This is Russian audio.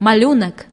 малюнок.